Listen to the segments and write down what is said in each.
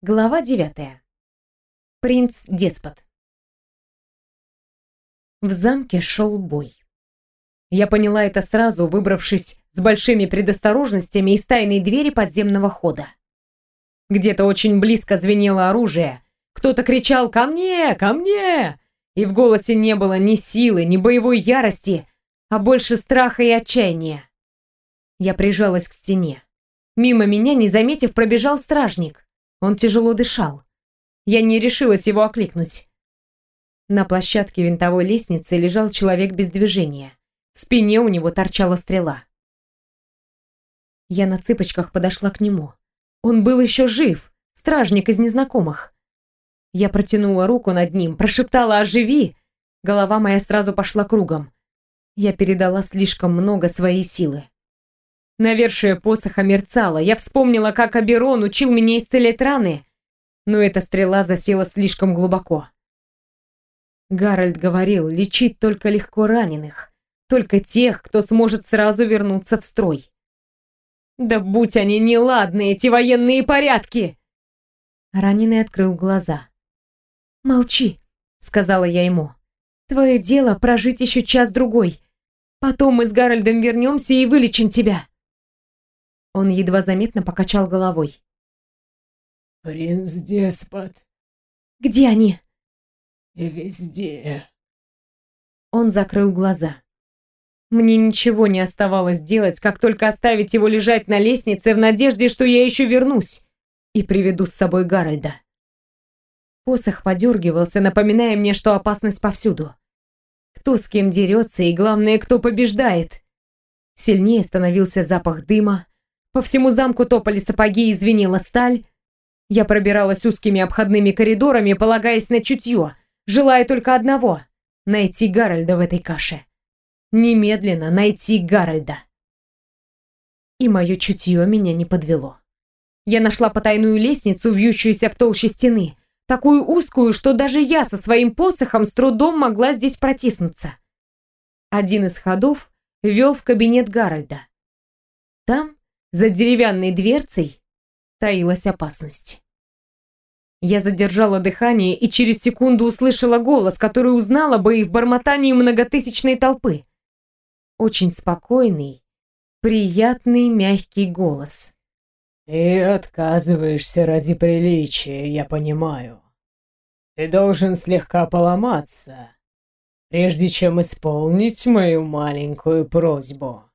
Глава девятая. Принц-деспот. В замке шел бой. Я поняла это сразу, выбравшись с большими предосторожностями из тайной двери подземного хода. Где-то очень близко звенело оружие. Кто-то кричал «Ко мне! Ко мне!» И в голосе не было ни силы, ни боевой ярости, а больше страха и отчаяния. Я прижалась к стене. Мимо меня, не заметив, пробежал стражник. Он тяжело дышал. Я не решилась его окликнуть. На площадке винтовой лестницы лежал человек без движения. В спине у него торчала стрела. Я на цыпочках подошла к нему. Он был еще жив, стражник из незнакомых. Я протянула руку над ним, прошептала «Оживи!». Голова моя сразу пошла кругом. Я передала слишком много своей силы. Навершие посоха мерцало. Я вспомнила, как Аберон учил меня исцелять раны, но эта стрела засела слишком глубоко. Гарольд говорил, лечить только легко раненых, только тех, кто сможет сразу вернуться в строй. Да будь они неладны, эти военные порядки! Раненый открыл глаза. «Молчи», — сказала я ему. «Твое дело прожить еще час-другой. Потом мы с Гарольдом вернемся и вылечим тебя». Он едва заметно покачал головой. «Принц-деспот». «Где они?» «Везде». Он закрыл глаза. Мне ничего не оставалось делать, как только оставить его лежать на лестнице в надежде, что я еще вернусь и приведу с собой Гарольда. Посох подергивался, напоминая мне, что опасность повсюду. Кто с кем дерется и, главное, кто побеждает. Сильнее становился запах дыма, по всему замку топали сапоги и звенела сталь. Я пробиралась узкими обходными коридорами, полагаясь на чутье, желая только одного — найти Гарольда в этой каше. Немедленно найти Гарольда. И мое чутье меня не подвело. Я нашла потайную лестницу, вьющуюся в толще стены, такую узкую, что даже я со своим посохом с трудом могла здесь протиснуться. Один из ходов вел в кабинет Гарольда. Там за деревянной дверцей таилась опасность. Я задержала дыхание и через секунду услышала голос, который узнала бы и в бормотании многотысячной толпы. Очень спокойный, приятный, мягкий голос. «Ты отказываешься ради приличия, я понимаю. Ты должен слегка поломаться, прежде чем исполнить мою маленькую просьбу».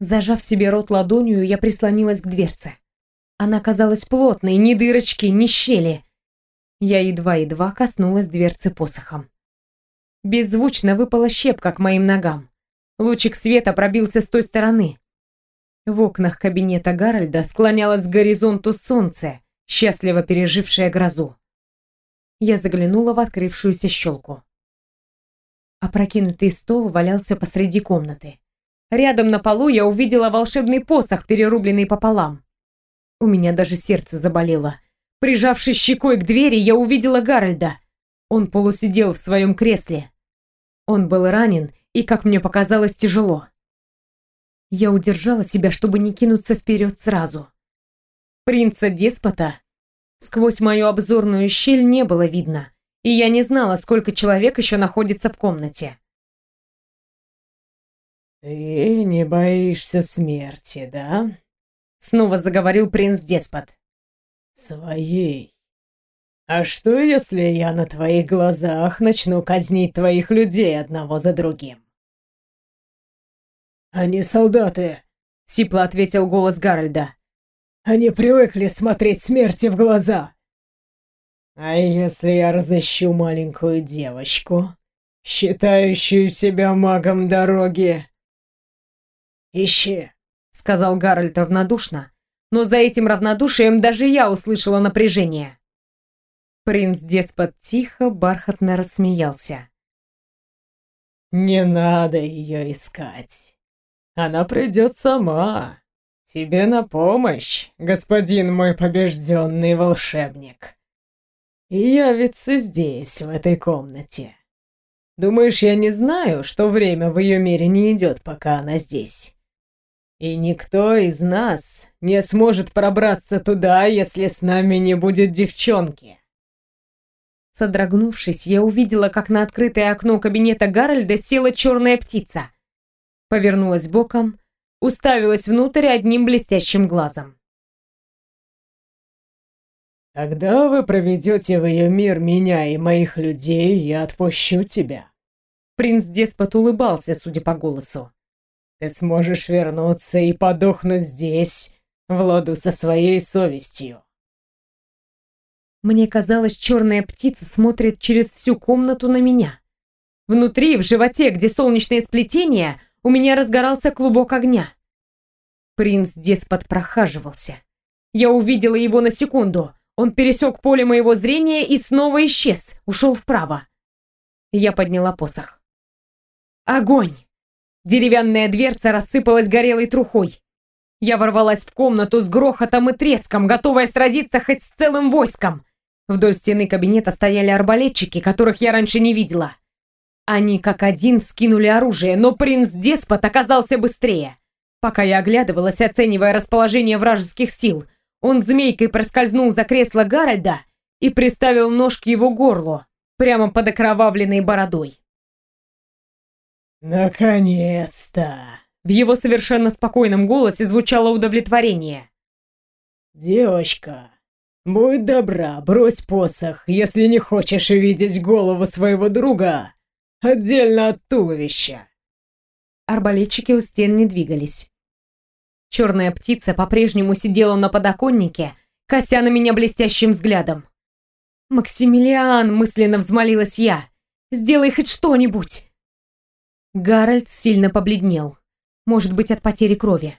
Зажав себе рот ладонью, я прислонилась к дверце. Она казалась плотной, ни дырочки, ни щели. Я едва-едва коснулась дверцы посохом. Беззвучно выпала щепка к моим ногам. Лучик света пробился с той стороны. В окнах кабинета Гарольда склонялось к горизонту солнце, счастливо пережившее грозу. Я заглянула в открывшуюся щелку. Опрокинутый стол валялся посреди комнаты. Рядом на полу я увидела волшебный посох, перерубленный пополам. У меня даже сердце заболело. Прижавшись щекой к двери, я увидела Гарольда. Он полусидел в своем кресле. Он был ранен и, как мне показалось, тяжело. Я удержала себя, чтобы не кинуться вперед сразу. Принца-деспота сквозь мою обзорную щель не было видно, и я не знала, сколько человек еще находится в комнате. «Ты не боишься смерти, да?» Снова заговорил принц-деспот. «Своей. А что, если я на твоих глазах начну казнить твоих людей одного за другим?» «Они солдаты», — сипло ответил голос Гарольда. «Они привыкли смотреть смерти в глаза». «А если я разыщу маленькую девочку, считающую себя магом дороги?» «Ищи», — сказал Гарольд равнодушно, но за этим равнодушием даже я услышала напряжение. Принц-деспот тихо, бархатно рассмеялся. «Не надо ее искать. Она придет сама. Тебе на помощь, господин мой побежденный волшебник. Явится здесь, в этой комнате. Думаешь, я не знаю, что время в ее мире не идет, пока она здесь?» И никто из нас не сможет пробраться туда, если с нами не будет девчонки. Содрогнувшись, я увидела, как на открытое окно кабинета Гарольда села черная птица. Повернулась боком, уставилась внутрь одним блестящим глазом. «Когда вы проведете в ее мир меня и моих людей, я отпущу тебя». Принц-деспот улыбался, судя по голосу. Ты сможешь вернуться и подохнуть здесь, в ладу со своей совестью. Мне казалось, черная птица смотрит через всю комнату на меня. Внутри, в животе, где солнечное сплетение, у меня разгорался клубок огня. Принц-деспот прохаживался. Я увидела его на секунду. Он пересек поле моего зрения и снова исчез, ушел вправо. Я подняла посох. Огонь! Деревянная дверца рассыпалась горелой трухой. Я ворвалась в комнату с грохотом и треском, готовая сразиться хоть с целым войском. Вдоль стены кабинета стояли арбалетчики, которых я раньше не видела. Они как один вскинули оружие, но принц-деспот оказался быстрее. Пока я оглядывалась, оценивая расположение вражеских сил, он змейкой проскользнул за кресло Гарольда и приставил нож к его горлу, прямо под окровавленной бородой. «Наконец-то!» В его совершенно спокойном голосе звучало удовлетворение. «Девочка, будь добра, брось посох, если не хочешь видеть голову своего друга отдельно от туловища». Арбалетчики у стен не двигались. Черная птица по-прежнему сидела на подоконнике, кося на меня блестящим взглядом. «Максимилиан!» — мысленно взмолилась я. «Сделай хоть что-нибудь!» Гарольд сильно побледнел. Может быть, от потери крови.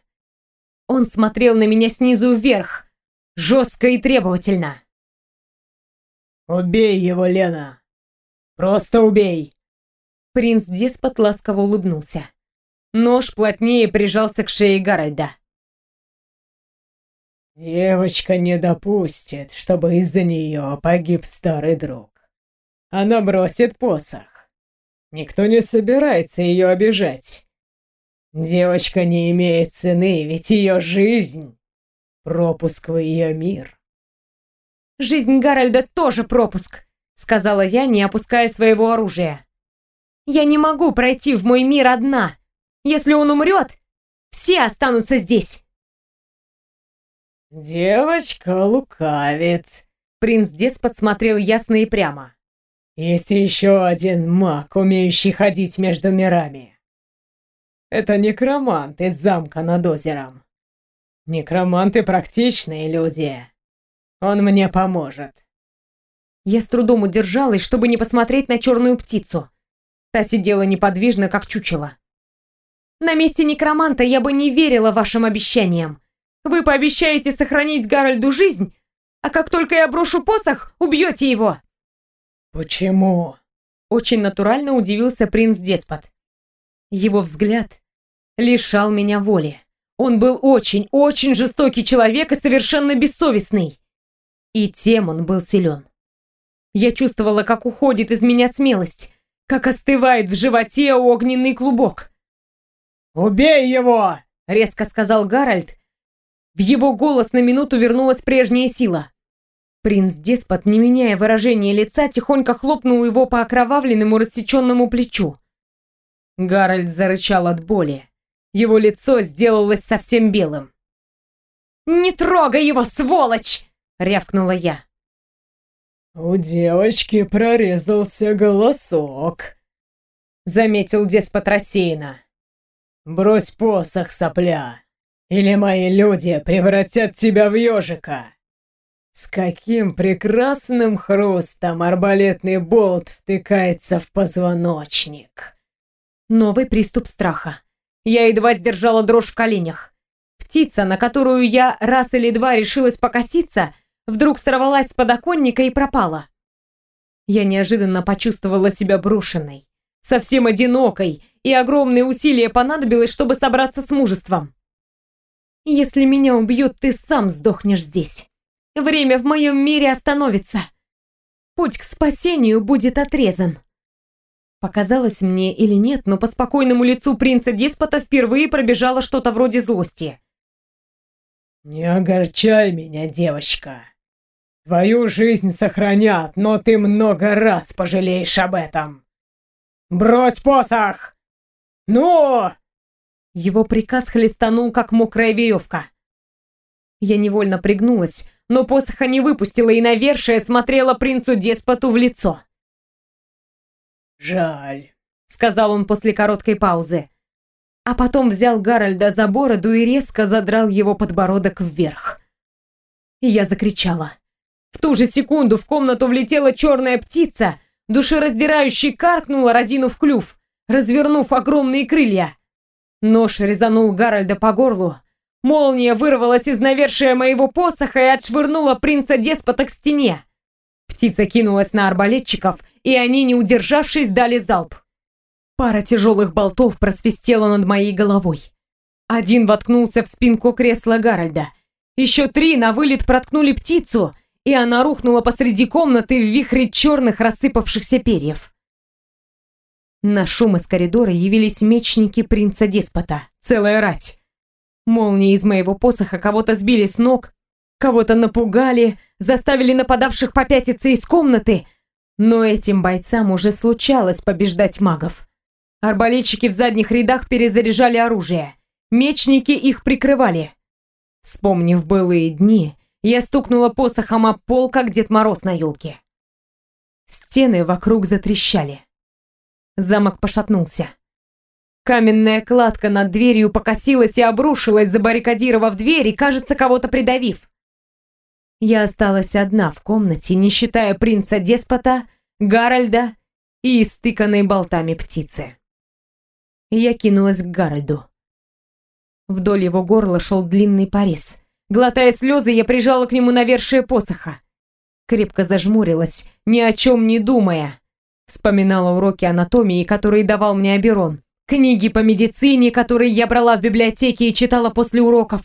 Он смотрел на меня снизу вверх, жестко и требовательно. «Убей его, Лена! Просто убей!» Принц-деспот ласково улыбнулся. Нож плотнее прижался к шее Гарольда. «Девочка не допустит, чтобы из-за нее погиб старый друг. Она бросит посох. Никто не собирается ее обижать. Девочка не имеет цены, ведь ее жизнь — пропуск в ее мир. «Жизнь Гарольда тоже пропуск», — сказала я, не опуская своего оружия. «Я не могу пройти в мой мир одна. Если он умрет, все останутся здесь». «Девочка лукавит», — принц-деспот смотрел ясно и прямо. Есть еще один маг, умеющий ходить между мирами. Это некромант из замка над озером. Некроманты практичные люди. Он мне поможет. Я с трудом удержалась, чтобы не посмотреть на черную птицу. Та сидела неподвижно, как чучело. На месте некроманта я бы не верила вашим обещаниям. Вы пообещаете сохранить Гарольду жизнь, а как только я брошу посох, убьете его. «Почему?» Очень натурально удивился принц-деспот. Его взгляд лишал меня воли. Он был очень, очень жестокий человек и совершенно бессовестный. И тем он был силен. Я чувствовала, как уходит из меня смелость, как остывает в животе огненный клубок. «Убей его!» — резко сказал Гарольд. В его голос на минуту вернулась прежняя сила. Принц-деспот, не меняя выражения лица, тихонько хлопнул его по окровавленному рассеченному плечу. Гарольд зарычал от боли. Его лицо сделалось совсем белым. «Не трогай его, сволочь!» — рявкнула я. «У девочки прорезался голосок», — заметил деспот рассеянно. «Брось посох, сопля, или мои люди превратят тебя в ежика!» С каким прекрасным хрустом арбалетный болт втыкается в позвоночник. Новый приступ страха. Я едва сдержала дрожь в коленях. Птица, на которую я раз или два решилась покоситься, вдруг сорвалась с подоконника и пропала. Я неожиданно почувствовала себя брошенной, совсем одинокой, и огромные усилия понадобилось, чтобы собраться с мужеством. «Если меня убьют, ты сам сдохнешь здесь». Время в моем мире остановится. Путь к спасению будет отрезан. Показалось мне или нет, но по спокойному лицу принца-деспота впервые пробежало что-то вроде злости. «Не огорчай меня, девочка. Твою жизнь сохранят, но ты много раз пожалеешь об этом. Брось посох! Ну!» Его приказ хлестанул, как мокрая веревка. Я невольно пригнулась, но посоха не выпустила и навершие смотрела принцу-деспоту в лицо. «Жаль», — сказал он после короткой паузы. А потом взял Гарольда за бороду и резко задрал его подбородок вверх. И я закричала. В ту же секунду в комнату влетела черная птица, душераздирающе каркнула, разинув клюв, развернув огромные крылья. Нож резанул Гарольда по горлу. Молния вырвалась из навершия моего посоха и отшвырнула принца-деспота к стене. Птица кинулась на арбалетчиков, и они, не удержавшись, дали залп. Пара тяжелых болтов просвистела над моей головой. Один воткнулся в спинку кресла Гарольда. Еще три на вылет проткнули птицу, и она рухнула посреди комнаты в вихре черных рассыпавшихся перьев. На шум из коридора явились мечники принца-деспота. Целая рать. Молнии из моего посоха кого-то сбили с ног, кого-то напугали, заставили нападавших попятиться из комнаты. Но этим бойцам уже случалось побеждать магов. Арбалетчики в задних рядах перезаряжали оружие. Мечники их прикрывали. Вспомнив былые дни, я стукнула посохом об пол, как Дед Мороз на елке. Стены вокруг затрещали. Замок пошатнулся. Каменная кладка над дверью покосилась и обрушилась, забаррикадировав дверь и, кажется, кого-то придавив. Я осталась одна в комнате, не считая принца-деспота, Гарольда и истыканной болтами птицы. Я кинулась к Гарольду. Вдоль его горла шел длинный порез. Глотая слезы, я прижала к нему навершие посоха. Крепко зажмурилась, ни о чем не думая. Вспоминала уроки анатомии, которые давал мне Аберон. Книги по медицине, которые я брала в библиотеке и читала после уроков.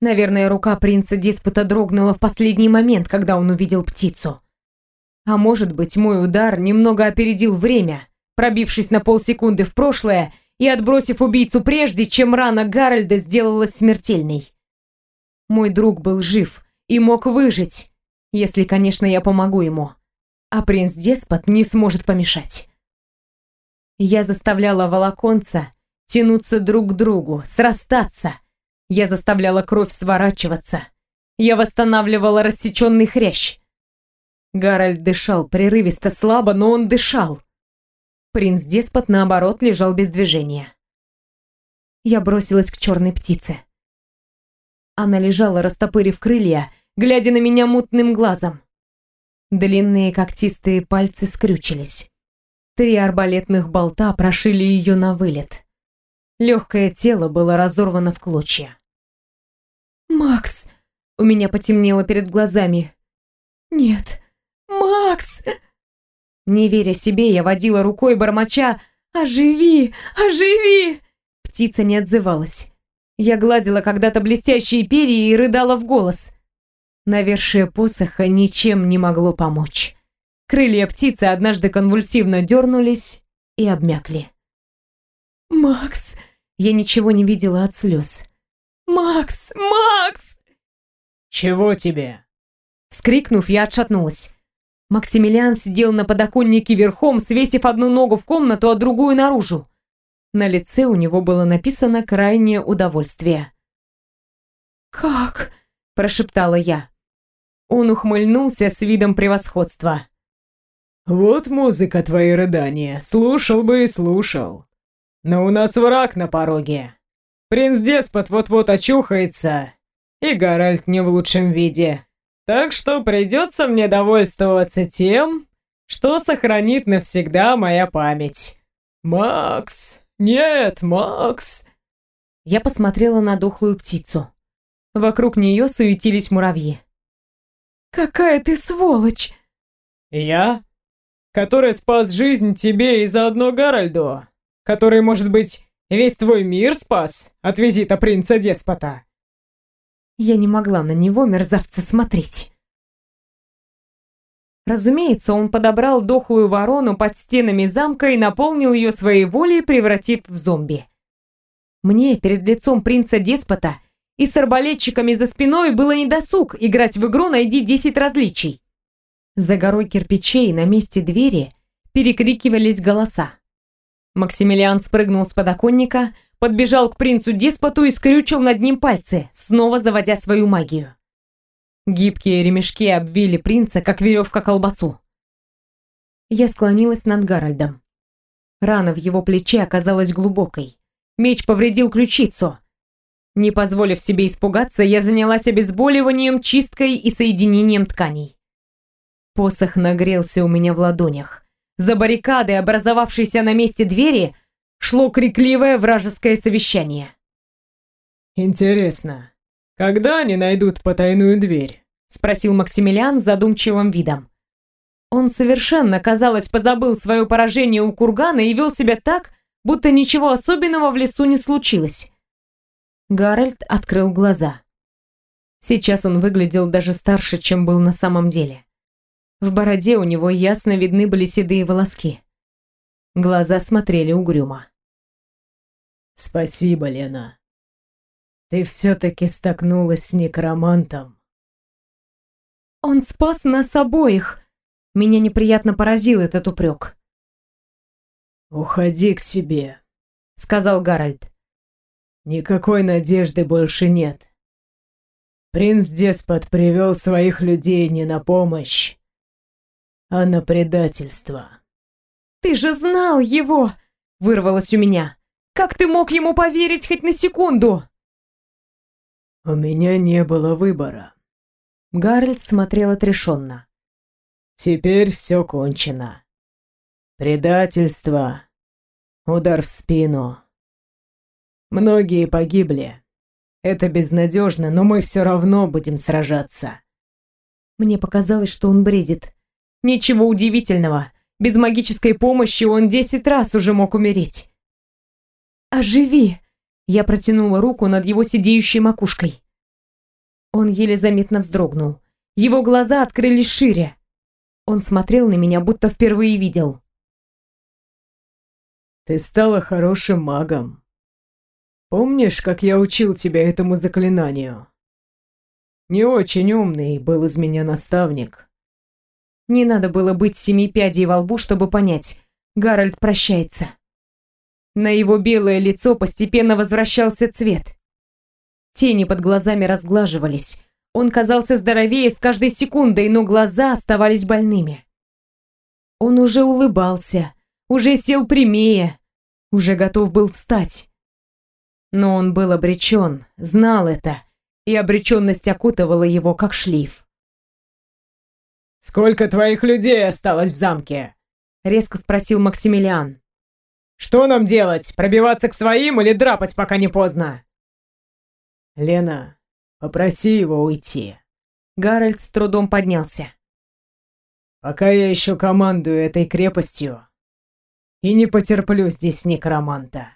Наверное, рука принца-деспота дрогнула в последний момент, когда он увидел птицу. А может быть, мой удар немного опередил время, пробившись на полсекунды в прошлое и отбросив убийцу прежде, чем рана Гарольда сделалась смертельной. Мой друг был жив и мог выжить, если, конечно, я помогу ему. А принц-деспот не сможет помешать. Я заставляла волоконца тянуться друг к другу, срастаться, я заставляла кровь сворачиваться. Я восстанавливала рассеченный хрящ. Гарольд дышал прерывисто, слабо, но он дышал. Принц-деспот, наоборот, лежал без движения. Я бросилась к черной птице. Она лежала, растопырив крылья, глядя на меня мутным глазом. Длинные когтистые пальцы скрючились. Три арбалетных болта прошили ее на вылет. Легкое тело было разорвано в клочья. «Макс!» У меня потемнело перед глазами. «Нет! Макс!» Не веря себе, я водила рукой бормоча «Оживи! Оживи!» Птица не отзывалась. Я гладила когда-то блестящие перья и рыдала в голос. Навершие посоха ничем не могло помочь. Крылья птицы однажды конвульсивно дернулись и обмякли. «Макс!» Я ничего не видела от слез. «Макс! Макс!» «Чего тебе?» Вскрикнув, я отшатнулась. Максимилиан сидел на подоконнике верхом, свесив одну ногу в комнату, а другую наружу. На лице у него было написано крайнее удовольствие. «Как?» – прошептала я. Он ухмыльнулся с видом превосходства. «Вот музыка твои рыдания. Слушал бы и слушал. Но у нас враг на пороге. Принц-деспот вот-вот очухается, и Гарольд не в лучшем виде. Так что придется мне довольствоваться тем, что сохранит навсегда моя память. Макс! Нет, Макс!» Я посмотрела на дохлую птицу. Вокруг нее суетились муравьи. «Какая ты сволочь!» «Я? Который спас жизнь тебе и заодно Гарольду? который, может быть, весь твой мир спас от визита принца-деспота?» Я не могла на него, мерзавца, смотреть. Разумеется, он подобрал дохлую ворону под стенами замка и наполнил ее своей волей, превратив в зомби. Мне перед лицом принца-деспота и с арбалетчиками за спиной было недосуг играть в игру «Найди 10 различий». За горой кирпичей на месте двери перекрикивались голоса. Максимилиан спрыгнул с подоконника, подбежал к принцу-деспоту и скрючил над ним пальцы, снова заводя свою магию. Гибкие ремешки обвили принца, как веревка колбасу. Я склонилась над Гарольдом. Рана в его плече оказалась глубокой. Меч повредил ключицу. Не позволив себе испугаться, я занялась обезболиванием, чисткой и соединением тканей. Посох нагрелся у меня в ладонях. За баррикадой, образовавшейся на месте двери, шло крикливое вражеское совещание. «Интересно, когда они найдут потайную дверь?» — спросил Максимилиан с задумчивым видом. Он совершенно, казалось, позабыл свое поражение у кургана и вел себя так, будто ничего особенного в лесу не случилось. Гарольд открыл глаза. Сейчас он выглядел даже старше, чем был на самом деле. В бороде у него ясно видны были седые волоски. Глаза смотрели угрюмо. «Спасибо, Лена. Ты все-таки столкнулась с некромантом». «Он спас нас обоих!» Меня неприятно поразил этот упрек. «Уходи к себе», — сказал Гарольд. «Никакой надежды больше нет. Принц-деспот привел своих людей не на помощь, а на предательство». «Ты же знал его!» — вырвалось у меня. «Как ты мог ему поверить хоть на секунду?» «У меня не было выбора». Гарольд смотрел отрешенно. «Теперь все кончено. Предательство. Удар в спину. Многие погибли. Это безнадежно, но мы все равно будем сражаться». Мне показалось, что он бредит. Ничего удивительного. Без магической помощи он десять раз уже мог умереть. «Оживи!» Я протянула руку над его сидеющей макушкой. Он еле заметно вздрогнул. Его глаза открылись шире. Он смотрел на меня, будто впервые видел. «Ты стала хорошим магом. Помнишь, как я учил тебя этому заклинанию? Не очень умный был из меня наставник. Не надо было быть семи пядей во лбу, чтобы понять. Гарольд прощается. На его белое лицо постепенно возвращался цвет. Тени под глазами разглаживались. Он казался здоровее с каждой секундой, но глаза оставались больными. Он уже улыбался, уже сел прямее, уже готов был встать. Но он был обречен, знал это, и обреченность окутывала его, как шлейф. «Сколько твоих людей осталось в замке?» — резко спросил Максимилиан. «Что нам делать? Пробиваться к своим или драпать, пока не поздно?» «Лена, попроси его уйти». Гарольд с трудом поднялся. «Пока я еще командую этой крепостью и не потерплю здесь некроманта».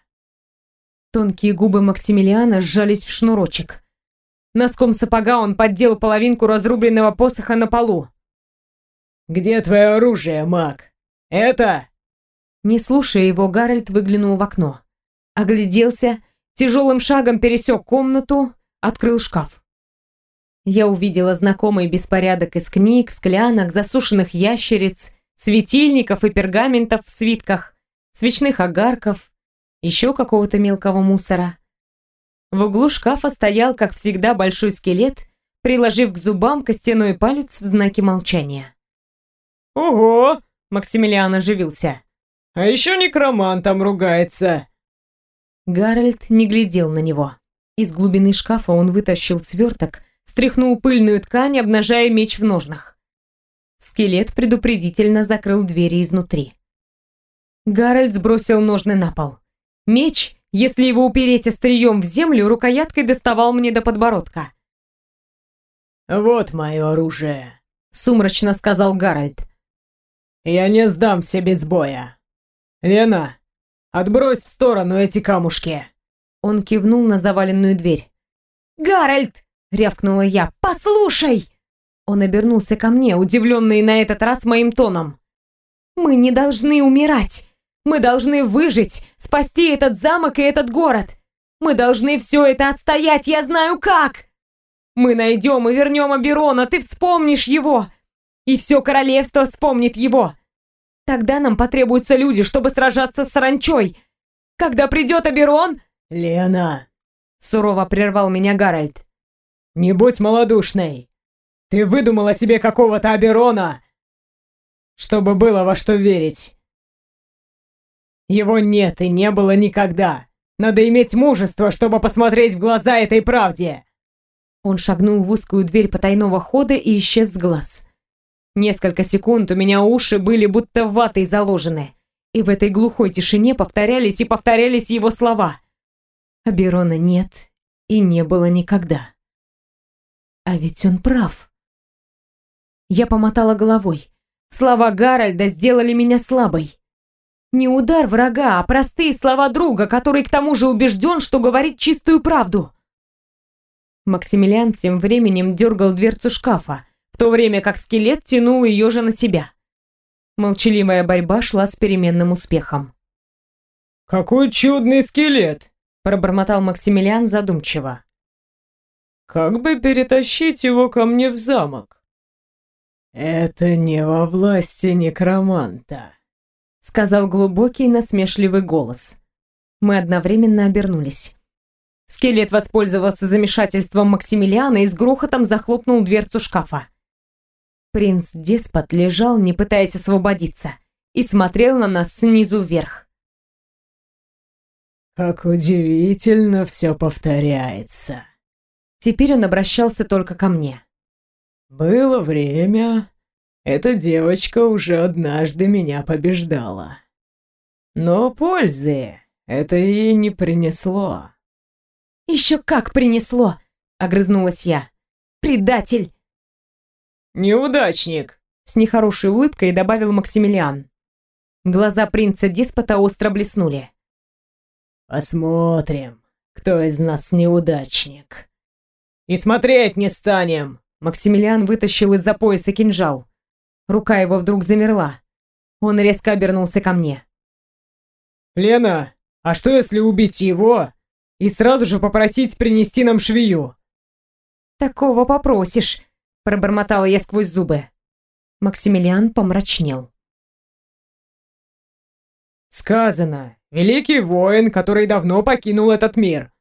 Тонкие губы Максимилиана сжались в шнурочек. Носком сапога он поддел половинку разрубленного посоха на полу. «Где твое оружие, маг? Это?» Не слушая его, Гарольд выглянул в окно. Огляделся, тяжелым шагом пересек комнату, открыл шкаф. Я увидела знакомый беспорядок из книг, склянок, засушенных ящериц, светильников и пергаментов в свитках, свечных огарков, еще какого-то мелкого мусора. В углу шкафа стоял, как всегда, большой скелет, приложив к зубам костяной палец в знаке молчания. «Ого!» — Максимилиан оживился. «А еще некроман там ругается!» Гарольд не глядел на него. Из глубины шкафа он вытащил сверток, стряхнул пыльную ткань, обнажая меч в ножнах. Скелет предупредительно закрыл двери изнутри. Гарольд сбросил ножны на пол. Меч, если его упереть острием в землю, рукояткой доставал мне до подбородка. «Вот мое оружие», — сумрачно сказал Гарольд. Я не сдамся без боя. Лена, отбрось в сторону эти камушки. Он кивнул на заваленную дверь. Гарольд, рявкнула я. Послушай. Он обернулся ко мне, удивленный на этот раз моим тоном. «Мы не должны умирать! Мы должны выжить, спасти этот замок и этот город! Мы должны все это отстоять, я знаю как! Мы найдем и вернем Аберона, ты вспомнишь его! И все королевство вспомнит его! Тогда нам потребуются люди, чтобы сражаться с саранчой! Когда придет Аберон...» «Лена!» — сурово прервал меня Гарольд. «Не будь малодушной! Ты выдумала себе какого-то Аберона, чтобы было во что верить. Его нет и не было никогда. Надо иметь мужество, чтобы посмотреть в глаза этой правде!» Он шагнул в узкую дверь потайного хода и исчез с глаз. Несколько секунд у меня уши были будто ватой заложены, и в этой глухой тишине повторялись и повторялись его слова. Аберона нет и не было никогда. А ведь он прав. Я помотала головой. Слова Гарольда сделали меня слабой. Не удар врага, а простые слова друга, который к тому же убежден, что говорит чистую правду. Максимилиан тем временем дергал дверцу шкафа, то время как скелет тянул ее же на себя. Молчаливая борьба шла с переменным успехом. «Какой чудный скелет!» – пробормотал Максимилиан задумчиво. «Как бы перетащить его ко мне в замок?» «Это не во власти некроманта», — сказал глубокий насмешливый голос. Мы одновременно обернулись. Скелет воспользовался замешательством Максимилиана и с грохотом захлопнул дверцу шкафа. Принц-деспот лежал, не пытаясь освободиться, и смотрел на нас снизу вверх. «Как удивительно все повторяется!» Теперь он обращался только ко мне. «Было время, эта девочка уже однажды меня побеждала. Но пользы это ей не принесло. «Еще как принесло!» — огрызнулась я. «Предатель!» «Неудачник!» — с нехорошей улыбкой добавил Максимилиан. Глаза принца-деспота остро блеснули. «Посмотрим, кто из нас неудачник». «И смотреть не станем!» Максимилиан вытащил из-за пояса кинжал. Рука его вдруг замерла. Он резко обернулся ко мне. «Лена, а что если убить его и сразу же попросить принести нам швею?» «Такого попросишь», — пробормотала я сквозь зубы. Максимилиан помрачнел. «Сказано, великий воин, который давно покинул этот мир.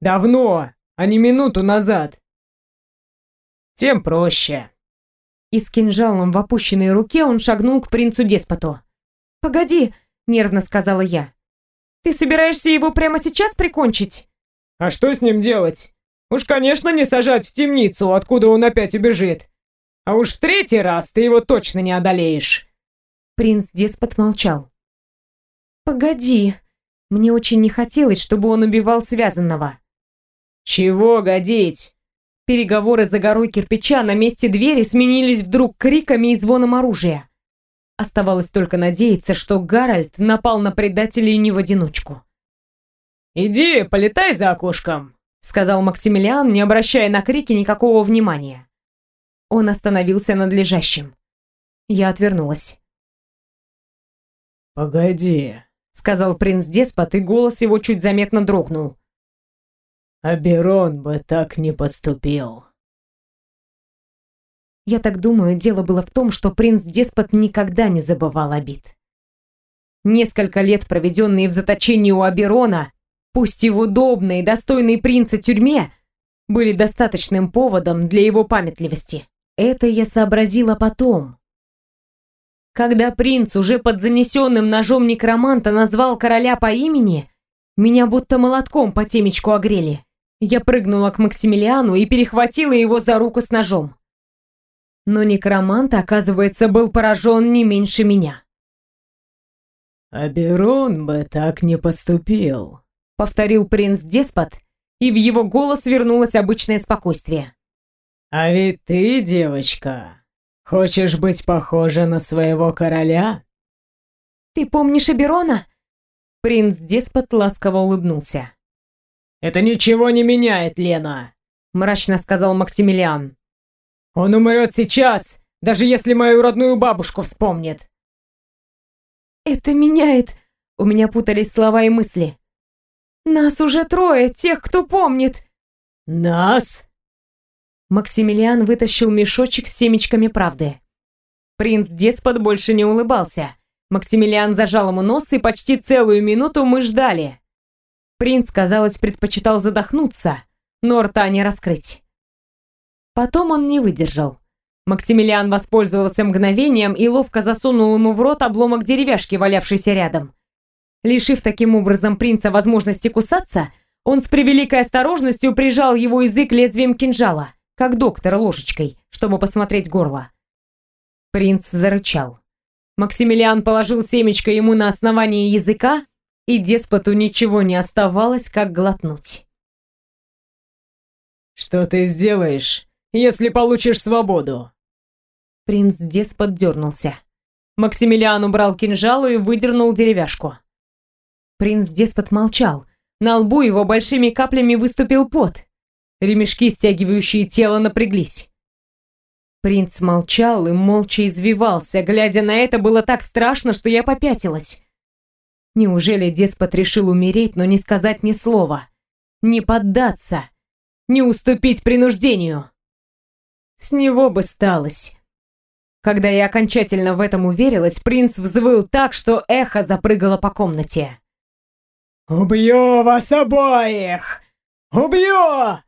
Давно, а не минуту назад. Тем проще и с кинжалом в опущенной руке он шагнул к принцу-деспоту. «Погоди!» — нервно сказала я. «Ты собираешься его прямо сейчас прикончить?» «А что с ним делать? Уж, конечно, не сажать в темницу, откуда он опять убежит. А уж в третий раз ты его точно не одолеешь!» Принц-деспот молчал. «Погоди!» Мне очень не хотелось, чтобы он убивал связанного. «Чего годить? Переговоры за горой кирпича на месте двери сменились вдруг криками и звоном оружия. Оставалось только надеяться, что Гарольд напал на предателей не в одиночку. «Иди, полетай за окошком», — сказал Максимилиан, не обращая на крики никакого внимания. Он остановился над лежащим. Я отвернулась. «Погоди», — сказал принц-деспот, и голос его чуть заметно дрогнул. Аберон бы так не поступил. Я так думаю, дело было в том, что принц-деспот никогда не забывал обид. Несколько лет, проведенные в заточении у Аберона, пусть и в удобной достойной принца тюрьме, были достаточным поводом для его памятливости. Это я сообразила потом. Когда принц уже под занесенным ножом некроманта назвал короля по имени, меня будто молотком по темечку огрели. Я прыгнула к Максимилиану и перехватила его за руку с ножом. Но некромант, оказывается, был поражен не меньше меня. «Аберон бы так не поступил», — повторил принц-деспот, и в его голос вернулось обычное спокойствие. «А ведь ты, девочка, хочешь быть похожа на своего короля?» «Ты помнишь Аберона?» Принц-деспот ласково улыбнулся. «Это ничего не меняет, Лена!» мрачно сказал Максимилиан. Он умрет сейчас, даже если мою родную бабушку вспомнит. Это меняет. У меня путались слова и мысли. Нас уже трое, тех, кто помнит. Нас? Максимилиан вытащил мешочек с семечками правды. Принц-деспот больше не улыбался. Максимилиан зажал ему нос, и почти целую минуту мы ждали. Принц, казалось, предпочитал задохнуться, но рта не раскрыть. Потом он не выдержал. Максимилиан воспользовался мгновением и ловко засунул ему в рот обломок деревяшки, валявшийся рядом. Лишив таким образом принца возможности кусаться, он с превеликой осторожностью прижал его язык лезвием кинжала, как доктор ложечкой, чтобы посмотреть горло. Принц зарычал. Максимилиан положил семечко ему на основание языка, и деспоту ничего не оставалось, как глотнуть. «Что ты сделаешь, если получишь свободу?» Принц-деспот дернулся. Максимилиан убрал кинжал и выдернул деревяшку. Принц-деспот молчал. На лбу его большими каплями выступил пот. Ремешки, стягивающие тело, напряглись. Принц молчал и молча извивался. Глядя на это, было так страшно, что я попятилась. Неужели деспот решил умереть, но не сказать ни слова? Не поддаться? Не уступить принуждению? С него бы сталось. Когда я окончательно в этом уверилась, принц взвыл так, что эхо запрыгало по комнате. «Убью вас обоих! Убью!»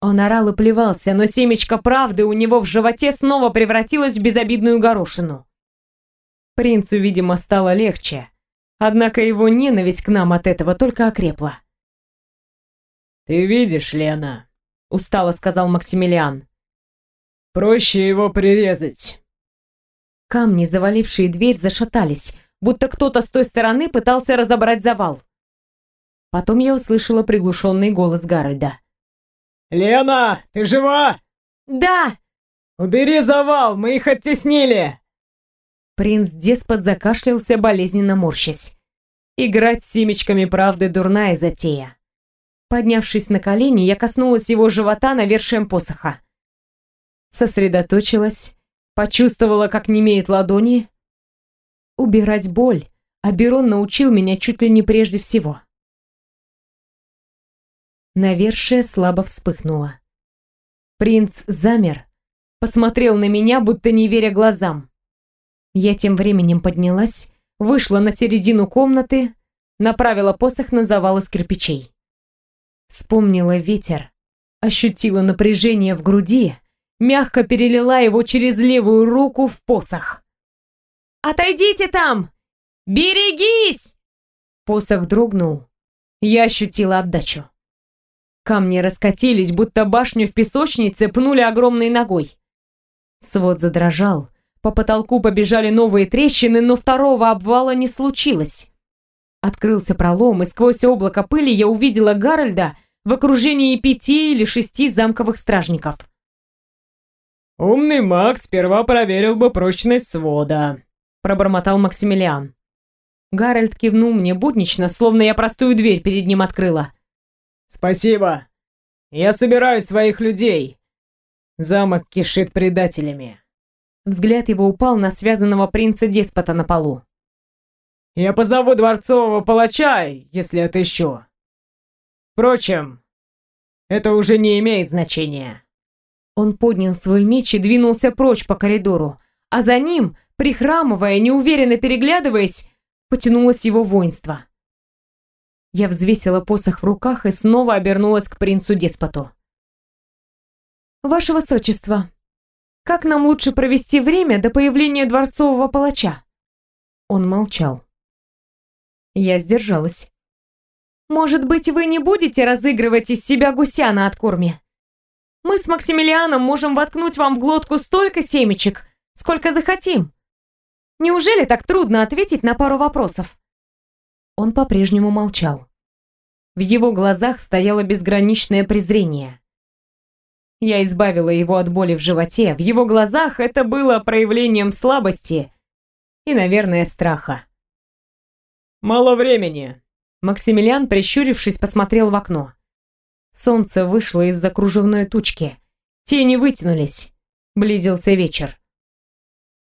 Он орал и плевался, но семечко правды у него в животе снова превратилось в безобидную горошину. Принцу, видимо, стало легче. Однако его ненависть к нам от этого только окрепла. «Ты видишь, Лена?» — устало сказал Максимилиан. «Проще его прирезать». Камни, завалившие дверь, зашатались, будто кто-то с той стороны пытался разобрать завал. Потом я услышала приглушенный голос Гарольда. «Лена, ты жива?» «Да!» «Убери завал, мы их оттеснили!» Принц-деспот закашлялся, болезненно морщась. Играть с семечками правды дурная затея. Поднявшись на колени, я коснулась его живота навершием посоха. Сосредоточилась, почувствовала, как немеют ладони. Убирать боль Аберон научил меня чуть ли не прежде всего. Навершие слабо вспыхнуло. Принц замер, посмотрел на меня, будто не веря глазам. Я тем временем поднялась, вышла на середину комнаты, направила посох на завал из кирпичей. Вспомнила ветер, ощутила напряжение в груди, мягко перелила его через левую руку в посох. «Отойдите там! Берегись!» Посох дрогнул. Я ощутила отдачу. Камни раскатились, будто башню в песочнице пнули огромной ногой. Свод задрожал, по потолку побежали новые трещины, но второго обвала не случилось. Открылся пролом, и сквозь облако пыли я увидела Гарольда в окружении пяти или шести замковых стражников. «Умный маг сперва проверил бы прочность свода», — пробормотал Максимилиан. Гарольд кивнул мне буднично, словно я простую дверь перед ним открыла. «Спасибо. Я собираю своих людей. Замок кишит предателями». Взгляд его упал на связанного принца-деспота на полу. «Я позову дворцового палача, если отыщу. Впрочем, это уже не имеет значения». Он поднял свой меч и двинулся прочь по коридору, а за ним, прихрамывая, неуверенно переглядываясь, потянулось его воинство. Я взвесила посох в руках и снова обернулась к принцу-деспоту. «Ваше Высочество, как нам лучше провести время до появления дворцового палача?» Он молчал. Я сдержалась. «Может быть, вы не будете разыгрывать из себя гуся на откорме? Мы с Максимилианом можем воткнуть вам в глотку столько семечек, сколько захотим. Неужели так трудно ответить на пару вопросов?» Он по-прежнему молчал. В его глазах стояло безграничное презрение. Я избавила его от боли в животе. В его глазах это было проявлением слабости и, наверное, страха. «Мало времени!» Максимилиан, прищурившись, посмотрел в окно. Солнце вышло из-за кружевной тучки. Тени вытянулись. Близился вечер.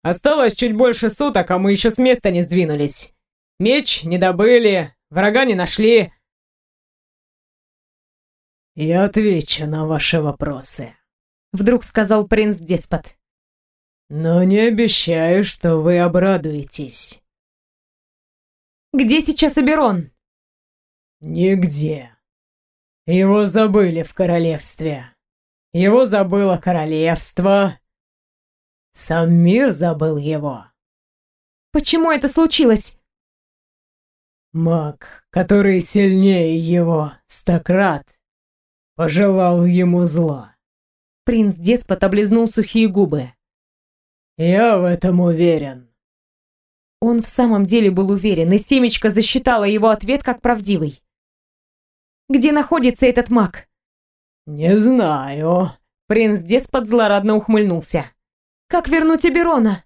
Осталось чуть больше суток, а мы еще с места не сдвинулись. Меч не добыли, врага не нашли. Я отвечу на ваши вопросы, Вдруг сказал принц-деспот. но не обещаю, что вы обрадуетесь. Где сейчас Аберон? Нигде. Его забыли в королевстве. Его забыло королевство. Сам мир забыл его. Почему это случилось? Маг, который сильнее его, Стократ, пожелал ему зла. Принц-деспот облизнул сухие губы. Я в этом уверен. Он в самом деле был уверен, и Семечка засчитала его ответ как правдивый. Где находится этот маг? Не знаю. Принц-деспот злорадно ухмыльнулся. Как вернуть Аберона?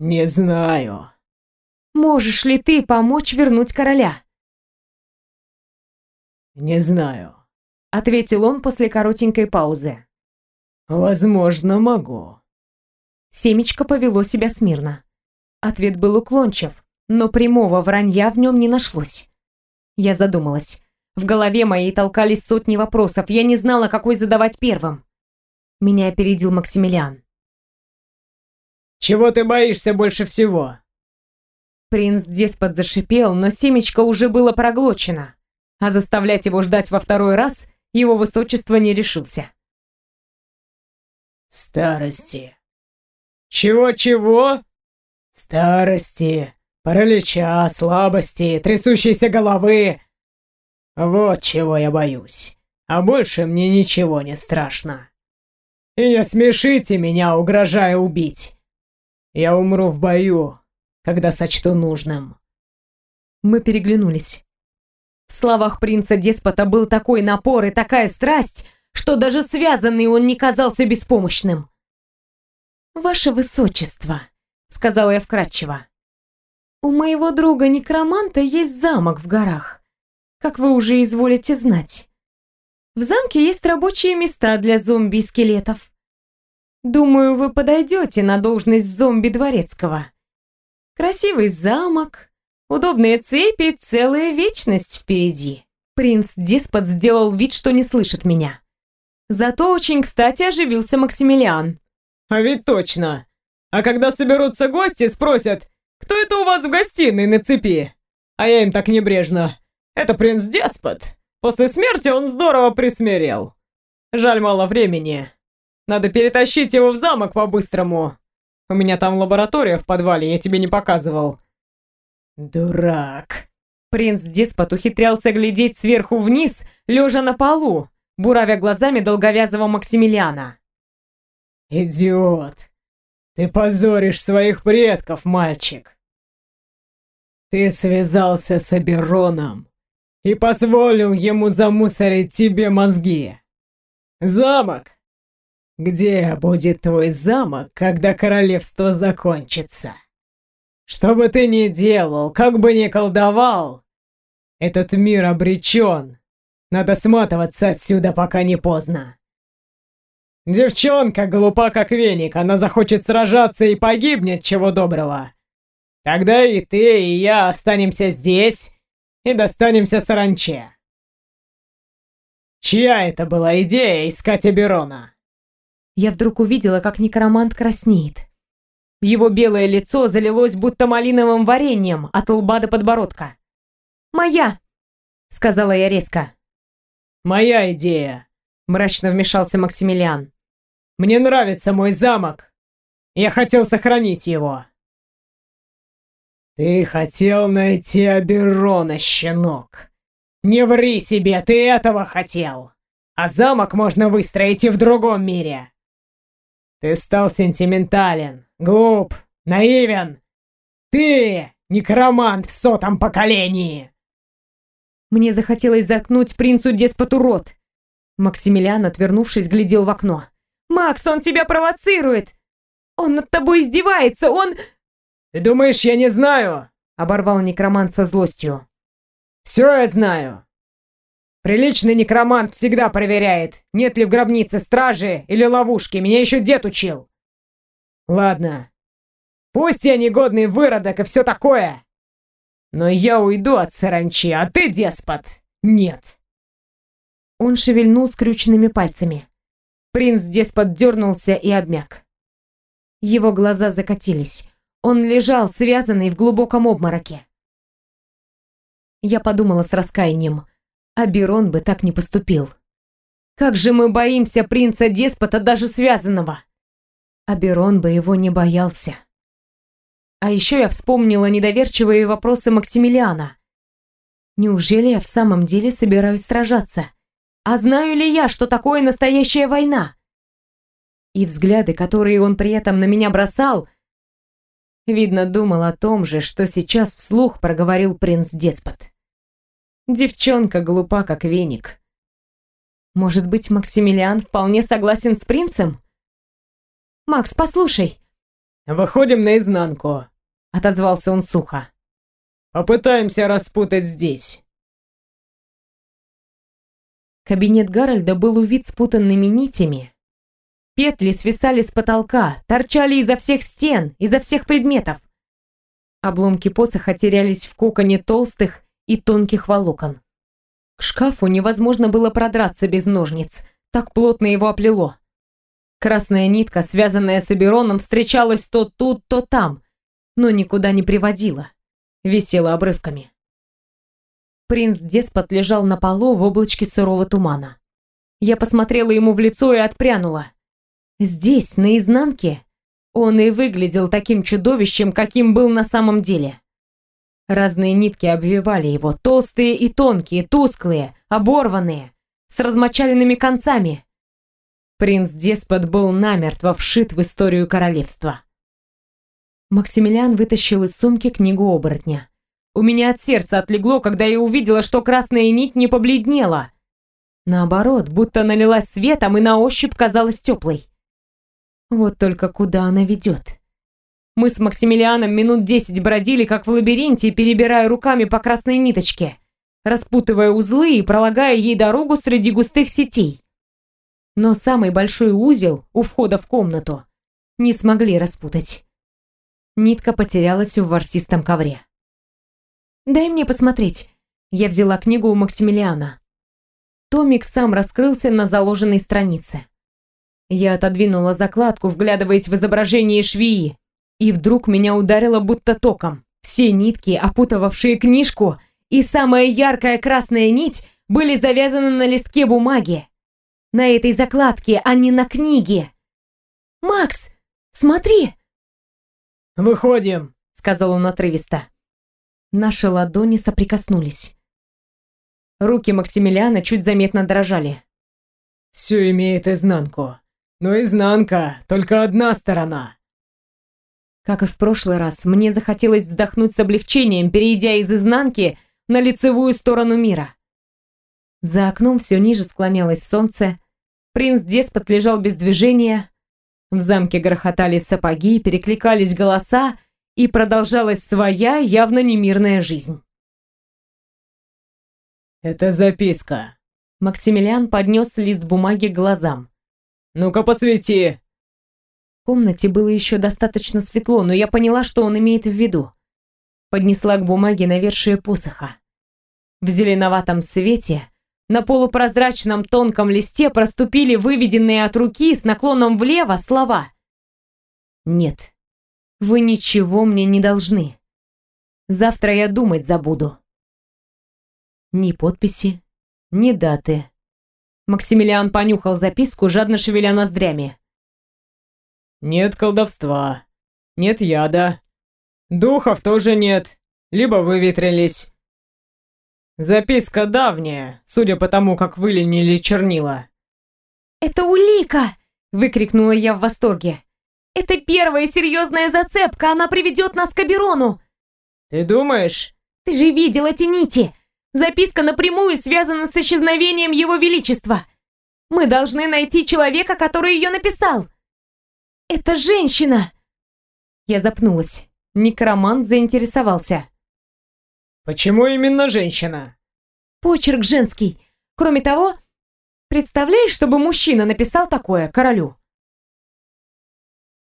Не знаю. Можешь ли ты помочь вернуть короля? Не знаю. Ответил он после коротенькой паузы. Возможно, могу. Семечко повело себя смирно. Ответ был уклончив, но прямого вранья в нем не нашлось. Я задумалась. В голове моей толкались сотни вопросов, я не знала, какой задавать первым. Меня опередил Максимилиан. Чего ты боишься больше всего? Принц-деспот зашипел, но семечко уже было проглочено, а заставлять его ждать во второй раз его высочество не решился. Старости. Чего-чего? Старости, паралича, слабости, трясущейся головы. Вот чего я боюсь. А больше мне ничего не страшно. И не смешите меня, угрожая убить. Я умру в бою, когда сочту нужным. Мы переглянулись. В словах принца-деспота был такой напор и такая страсть, что даже связанный он не казался беспомощным. «Ваше высочество», — сказала я вкратчиво, — «у моего друга-некроманта есть замок в горах, как вы уже изволите знать. В замке есть рабочие места для зомби и скелетов. Думаю, вы подойдете на должность зомби-дворецкого. Красивый замок, удобные цепи, целая вечность впереди». Принц-деспот сделал вид, что не слышит меня. Зато очень кстати оживился Максимилиан. А ведь точно. А когда соберутся гости, спросят, кто это у вас в гостиной на цепи? А я им так небрежно. Это принц-деспот. После смерти он здорово присмирел. Жаль, мало времени. Надо перетащить его в замок по-быстрому. У меня там лаборатория в подвале, я тебе не показывал. Дурак. Принц-деспот ухитрялся глядеть сверху вниз, лежа на полу, буравя глазами долговязого Максимилиана. «Идиот! Ты позоришь своих предков, мальчик! Ты связался с Абероном и позволил ему замусорить тебе мозги! Замок! Где будет твой замок, когда королевство закончится? Что бы ты ни делал, как бы ни колдовал, этот мир обречен!» Надо сматываться отсюда, пока не поздно. Девчонка глупа как веник, она захочет сражаться и погибнет, чего доброго. Тогда и ты, и я останемся здесь и достанемся саранче. Чья это была идея искать Аберона? Я вдруг увидела, как некромант краснеет. Его белое лицо залилось будто малиновым вареньем от лба до подбородка. «Моя!» — сказала я резко. «Моя идея», — мрачно вмешался Максимилиан. «Мне нравится мой замок. Я хотел сохранить его». «Ты хотел найти Аберона, щенок. Не ври себе, ты этого хотел. А замок можно выстроить и в другом мире. Ты стал сентиментален, глуп, наивен. Ты некромант в сотом поколении!» Мне захотелось заткнуть принцу-деспоту рот. Максимилиан, отвернувшись, глядел в окно. «Макс, он тебя провоцирует! Он над тобой издевается, он...» «Ты думаешь, я не знаю?» Оборвал некромант со злостью. «Все я знаю. Приличный некромант всегда проверяет, нет ли в гробнице стражи или ловушки. Меня еще дед учил. Ладно. Пусть я негодный выродок и все такое. Но я уйду от саранчи, а ты, деспот, нет. Он шевельнул скрюченными пальцами. Принц-деспот дернулся и обмяк. Его глаза закатились. Он лежал, связанный в глубоком обмороке. Я подумала с раскаянием. А Берон бы так не поступил. Как же мы боимся принца-деспота, даже связанного. А Берон бы его не боялся. А еще я вспомнила недоверчивые вопросы Максимилиана. Неужели я в самом деле собираюсь сражаться? А знаю ли я, что такое настоящая война? И взгляды, которые он при этом на меня бросал, видно, думал о том же, что сейчас вслух проговорил принц-деспот. Девчонка глупа, как веник. Может быть, Максимилиан вполне согласен с принцем? «Макс, послушай!» «Выходим наизнанку», — отозвался он сухо. «Попытаемся распутать здесь». Кабинет Гарольда был увит спутанными нитями. Петли свисали с потолка, торчали изо всех стен, изо всех предметов. Обломки посоха терялись в коконе толстых и тонких волокон. К шкафу невозможно было продраться без ножниц, так плотно его оплело. Красная нитка, связанная с Абероном, встречалась то тут, то там, но никуда не приводила. Висела обрывками. Принц-деспот лежал на полу в облачке сырого тумана. Я посмотрела ему в лицо и отпрянула. Здесь, на изнанке, он и выглядел таким чудовищем, каким был на самом деле. Разные нитки обвивали его, толстые и тонкие, тусклые, оборванные, с размочаленными концами. Принц-деспот был намертво вшит в историю королевства. Максимилиан вытащил из сумки книгу оборотня. У меня от сердца отлегло, когда я увидела, что красная нить не побледнела. Наоборот, будто налилась светом и на ощупь казалась теплой. Вот только куда она ведет? Мы с Максимилианом минут десять бродили, как в лабиринте, перебирая руками по красной ниточке, распутывая узлы и пролагая ей дорогу среди густых сетей. Но самый большой узел у входа в комнату не смогли распутать. Нитка потерялась в ворсистом ковре. «Дай мне посмотреть». Я взяла книгу у Максимилиана. Томик сам раскрылся на заложенной странице. Я отодвинула закладку, вглядываясь в изображение швеи, и вдруг меня ударило будто током. Все нитки, опутывавшие книжку, и самая яркая красная нить были завязаны на листке бумаги. На этой закладке, а не на книге. «Макс, смотри!» «Выходим», — сказал он отрывисто. Наши ладони соприкоснулись. Руки Максимилиана чуть заметно дрожали. «Все имеет изнанку. Но изнанка — только одна сторона. Как и в прошлый раз, мне захотелось вздохнуть с облегчением, перейдя из изнанки на лицевую сторону мира. За окном все ниже склонялось солнце, принц-деспот лежал без движения, в замке грохотали сапоги, перекликались голоса, и продолжалась своя, явно немирная жизнь. «Это записка». Максимилиан поднес лист бумаги к глазам. «Ну-ка, посвети!» Комнате было еще достаточно светло, но я поняла, что он имеет в виду. Поднесла к бумаге навершие посоха. В зеленоватом свете на полупрозрачном тонком листе проступили выведенные от руки с наклоном влево слова. «Нет, вы ничего мне не должны. Завтра я думать забуду». Ни подписи, ни даты. Максимилиан понюхал записку, жадно шевеля ноздрями. Нет колдовства. Нет яда. Духов тоже нет. Либо выветрились. Записка давняя, судя по тому, как выленили чернила. «Это улика!» — выкрикнула я в восторге. «Это первая серьезная зацепка, она приведет нас к Аберону!» «Ты думаешь?» «Ты же видел эти нити! Записка напрямую связана с исчезновением Его Величества! Мы должны найти человека, который ее написал!» «Это женщина!» Я запнулась. Некромант заинтересовался. «Почему именно женщина?» «Почерк женский. Кроме того, представляешь, чтобы мужчина написал такое королю?»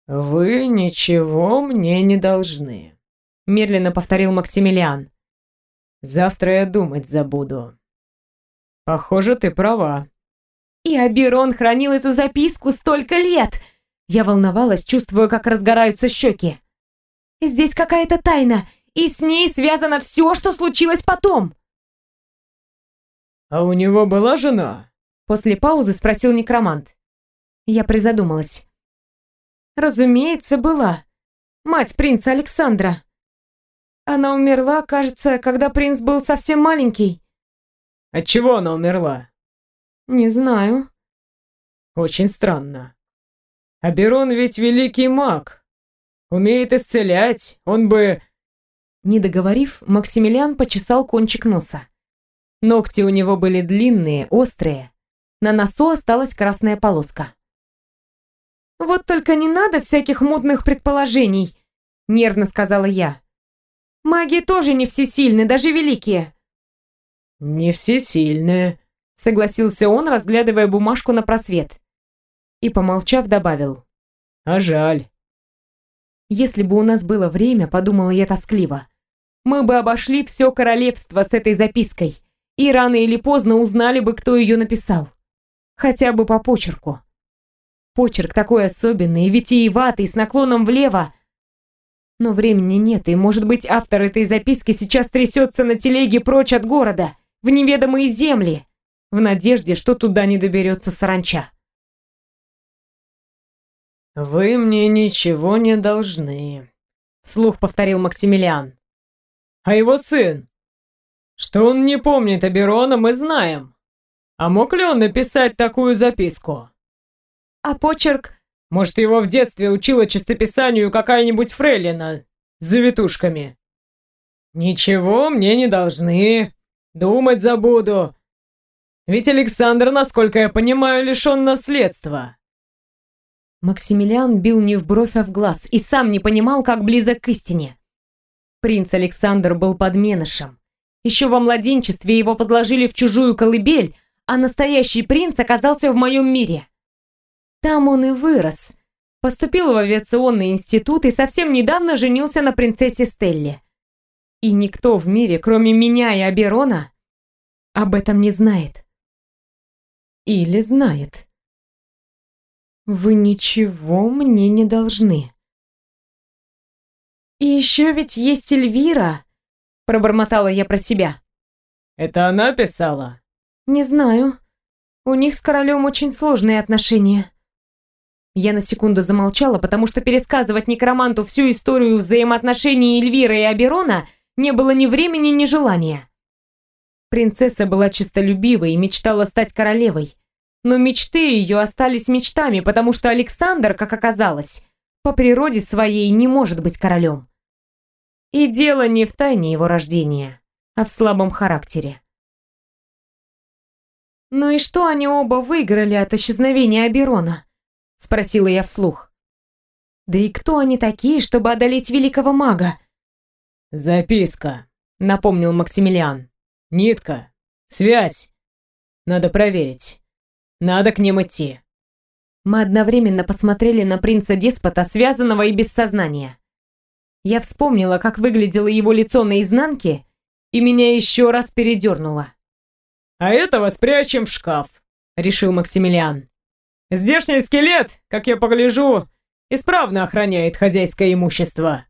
«Вы ничего мне не должны», — медленно повторил Максимилиан. «Завтра я думать забуду. Похоже, ты права». И Аберон хранил эту записку столько лет. Я волновалась, чувствуя, как разгораются щеки. Здесь какая-то тайна, и с ней связано все, что случилось потом. «А у него была жена?» После паузы спросил некромант. Я призадумалась. Разумеется, была. Мать принца Александра. Она умерла, кажется, когда принц был совсем маленький. От чего она умерла? Не знаю. Очень странно. Аберон ведь великий маг. Умеет исцелять. Он бы... Не договорив, Максимилиан почесал кончик носа. Ногти у него были длинные, острые. На носу осталась красная полоска. «Вот только не надо всяких мутных предположений», — нервно сказала я. «Маги тоже не всесильны, даже великие». «Не всесильные», — согласился он, разглядывая бумажку на просвет. И, помолчав, добавил. «А жаль». «Если бы у нас было время, — подумала я тоскливо, — мы бы обошли все королевство с этой запиской и рано или поздно узнали бы, кто ее написал. Хотя бы по почерку. Почерк такой особенный, витиеватый, с наклоном влево. Но времени нет, и, может быть, автор этой записки сейчас трясется на телеге прочь от города, в неведомые земли, в надежде, что туда не доберется саранча. «Вы мне ничего не должны», — слух повторил Максимилиан. «А его сын? Что он не помнит о Берона, мы знаем. А мог ли он написать такую записку?» «А почерк?» «Может, его в детстве учила чистописанию какая-нибудь фрейлина с завитушками?» «Ничего мне не должны. Думать забуду. Ведь Александр, насколько я понимаю, лишен наследства». Максимилиан бил не в бровь, а в глаз и сам не понимал, как близок к истине. Принц Александр был подменышем. Еще во младенчестве его подложили в чужую колыбель, а настоящий принц оказался в моем мире. Там он и вырос. Поступил в авиационный институт и совсем недавно женился на принцессе Стелле. И никто в мире, кроме меня и Аберона, об этом не знает. Или знает. Вы ничего мне не должны. И еще ведь есть Эльвира, пробормотала я про себя. Это она писала? Не знаю. У них с королем очень сложные отношения. Я на секунду замолчала, потому что пересказывать некроманту всю историю взаимоотношений Эльвиры и Аберона не было ни времени, ни желания. Принцесса была честолюбивой и мечтала стать королевой. Но мечты ее остались мечтами, потому что Александр, как оказалось, по природе своей не может быть королем. И дело не в тайне его рождения, а в слабом характере. «Ну и что они оба выиграли от исчезновения Аберона?» — спросила я вслух. «Да и кто они такие, чтобы одолеть великого мага?» «Записка», — напомнил Максимилиан. «Нитка. Связь. Надо проверить. Надо к ним идти». Мы одновременно посмотрели на принца-деспота, связанного и без сознания. Я вспомнила, как выглядело его лицо наизнанке, и меня еще раз передернуло. «А этого спрячем в шкаф», — решил Максимилиан. Здешний скелет, как я погляжу, исправно охраняет хозяйское имущество.